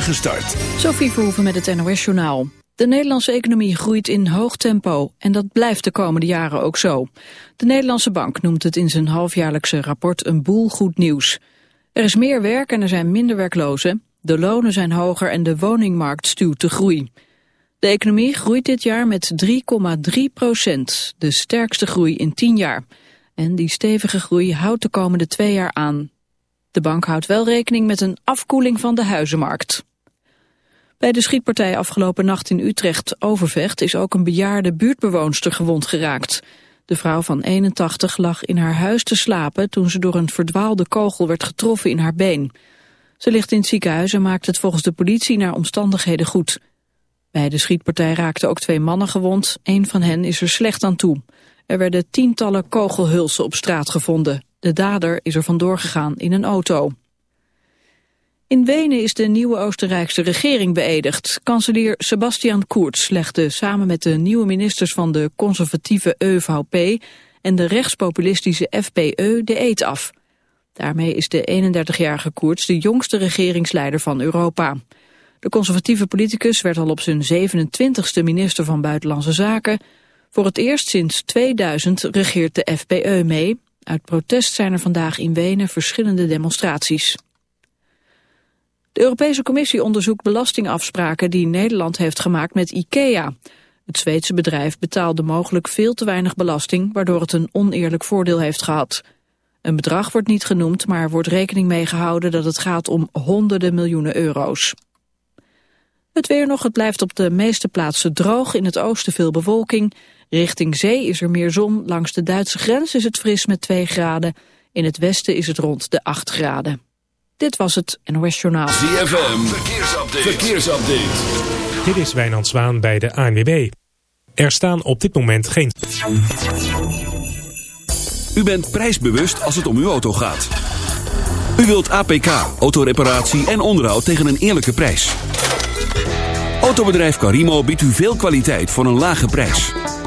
Gestart. Sophie Verhoeven met het NOS-journaal. De Nederlandse economie groeit in hoog tempo en dat blijft de komende jaren ook zo. De Nederlandse Bank noemt het in zijn halfjaarlijkse rapport een boel goed nieuws. Er is meer werk en er zijn minder werklozen. De lonen zijn hoger en de woningmarkt stuwt de groei. De economie groeit dit jaar met 3,3 procent, de sterkste groei in 10 jaar. En die stevige groei houdt de komende twee jaar aan. De bank houdt wel rekening met een afkoeling van de huizenmarkt. Bij de schietpartij afgelopen nacht in Utrecht Overvecht is ook een bejaarde buurtbewoonster gewond geraakt. De vrouw van 81 lag in haar huis te slapen toen ze door een verdwaalde kogel werd getroffen in haar been. Ze ligt in het ziekenhuis en maakt het volgens de politie naar omstandigheden goed. Bij de schietpartij raakten ook twee mannen gewond, een van hen is er slecht aan toe. Er werden tientallen kogelhulsen op straat gevonden. De dader is er vandoor gegaan in een auto. In Wenen is de nieuwe Oostenrijkse regering beëdigd. Kanselier Sebastian Kurz legde samen met de nieuwe ministers van de conservatieve EVP en de rechtspopulistische FPE de eet af. Daarmee is de 31-jarige Kurz de jongste regeringsleider van Europa. De conservatieve politicus werd al op zijn 27e minister van Buitenlandse Zaken. Voor het eerst sinds 2000 regeert de FPE mee. Uit protest zijn er vandaag in Wenen verschillende demonstraties. De Europese Commissie onderzoekt belastingafspraken die Nederland heeft gemaakt met IKEA. Het Zweedse bedrijf betaalde mogelijk veel te weinig belasting, waardoor het een oneerlijk voordeel heeft gehad. Een bedrag wordt niet genoemd, maar wordt rekening mee gehouden dat het gaat om honderden miljoenen euro's. Het weer nog, het blijft op de meeste plaatsen droog, in het oosten veel bewolking. Richting zee is er meer zon, langs de Duitse grens is het fris met 2 graden. In het westen is het rond de 8 graden. Dit was het NOS Journaal. ZFM, verkeersupdate. verkeersupdate. Dit is Wijnand Zwaan bij de ANWB. Er staan op dit moment geen... U bent prijsbewust als het om uw auto gaat. U wilt APK, autoreparatie en onderhoud tegen een eerlijke prijs. Autobedrijf Carimo biedt u veel kwaliteit voor een lage prijs.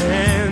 And.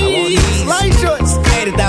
light shorts.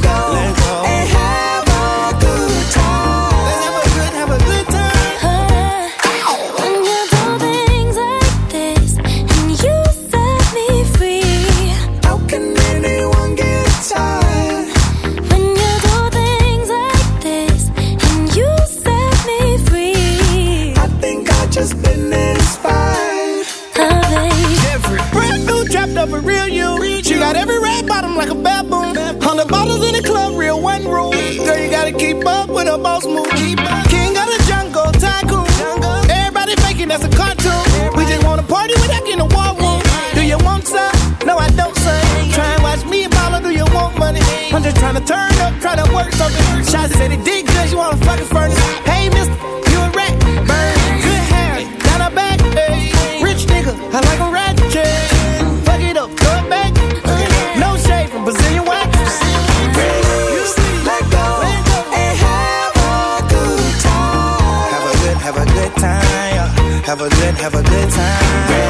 go, To turn up, try to work something. Shots said it did good, you wanna fucking furnace. Hey, mister, you a rat. Burn, good hair, down her back. Hey, rich nigga, I like a rat. Fuck it up, throw it back. No shade from Brazilian wax. Let go and have a good time. Have a good, have a good time. Have a good, have a good time.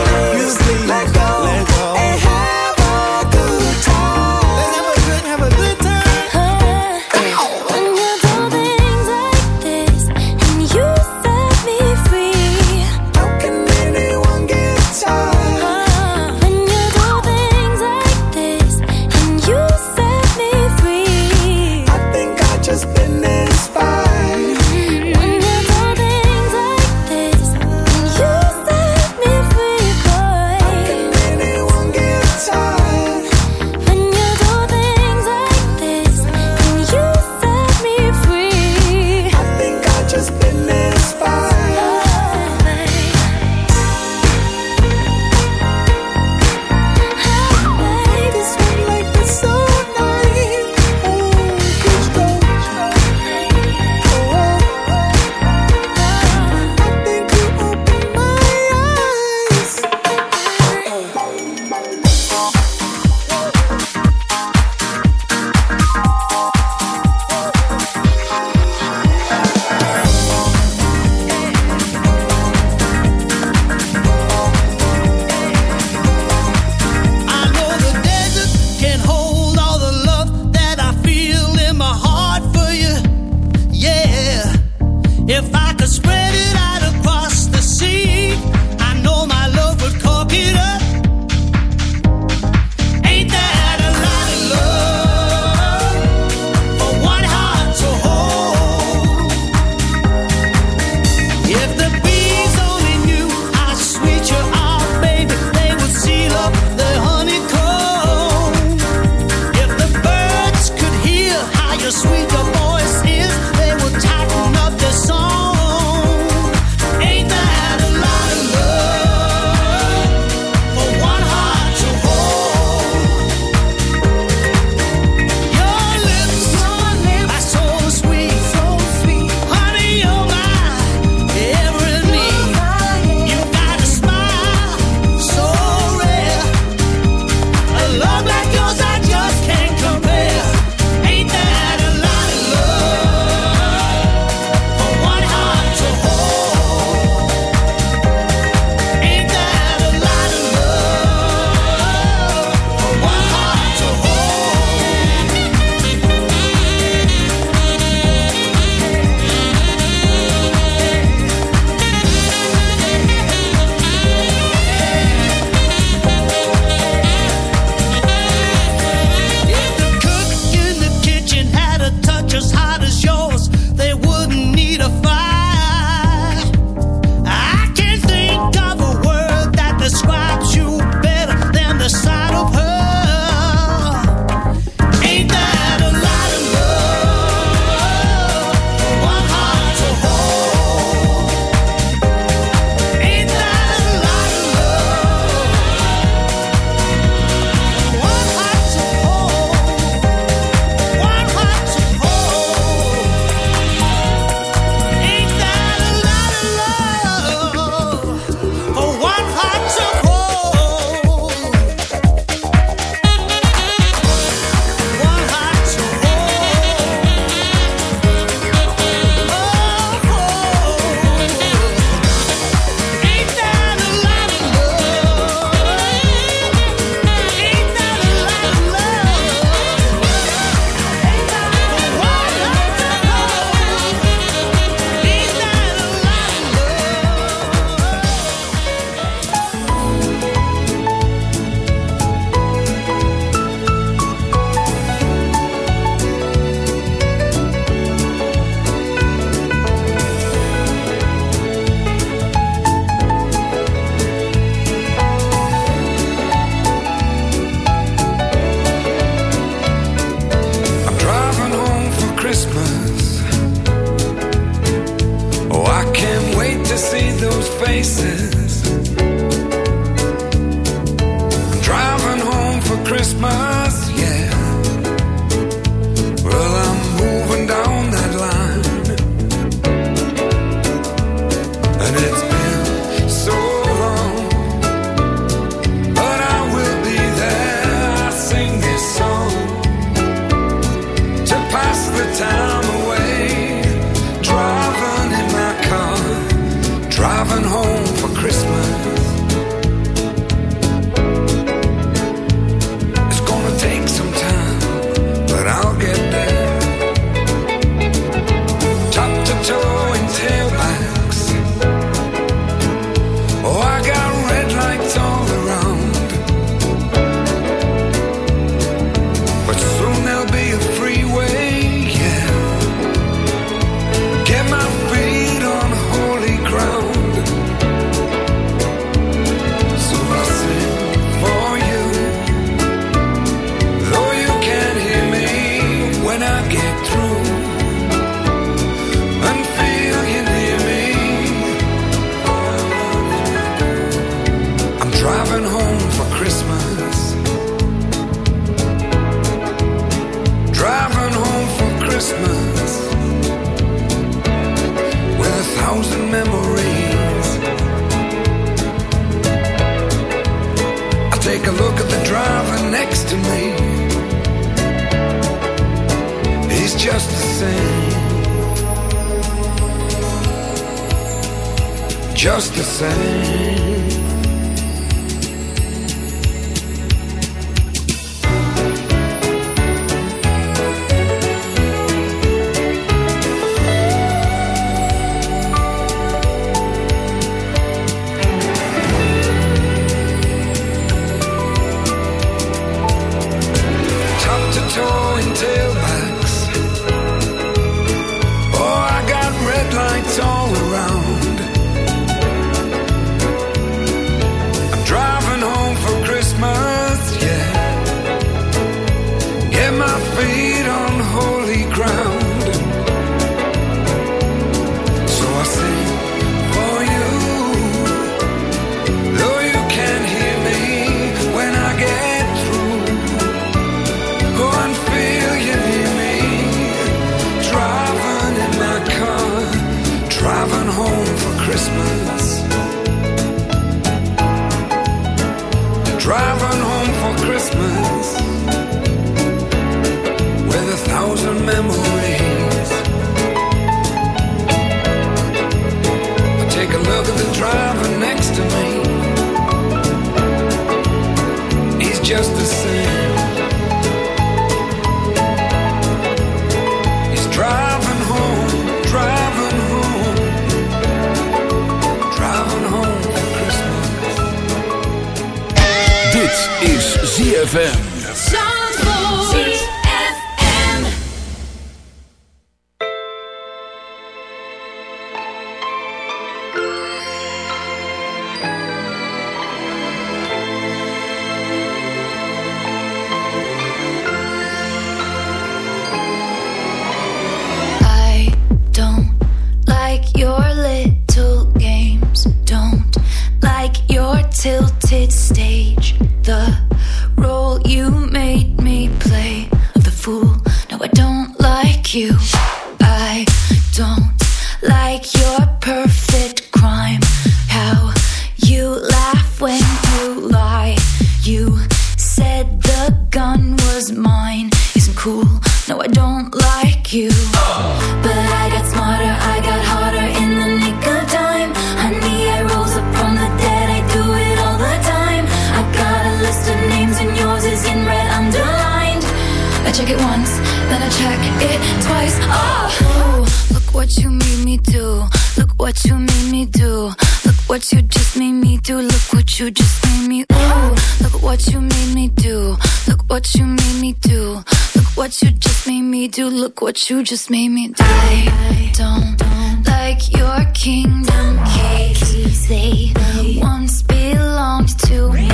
What you made me do. Look what you made me do. Look what you just made me do. Look what you just made me. Ooh, look what you made me do. Look what you made me do. Look what you just made me do. Look what you just made me do. I don't like your kingdom keys. They once belonged to me.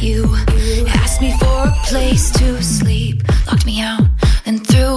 You asked me for a place to sleep,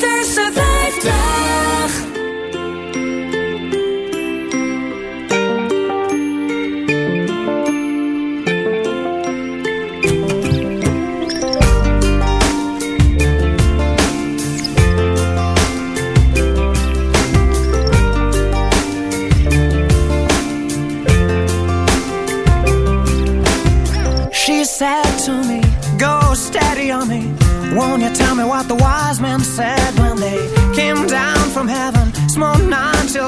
De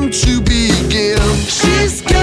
time to begin. She's got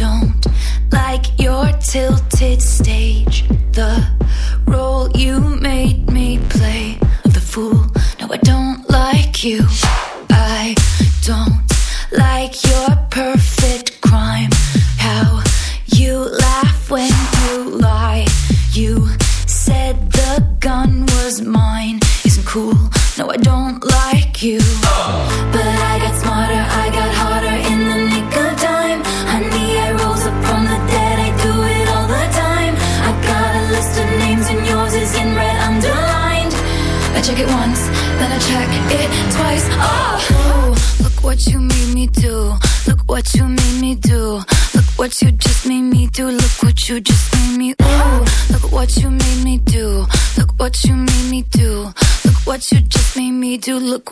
don't like your tilt.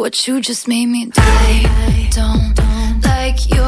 what you just made me die. Don't like you.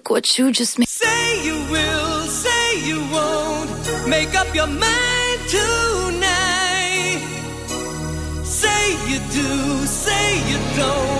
Look what you just made. Say you will, say you won't. Make up your mind tonight. Say you do, say you don't.